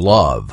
glove.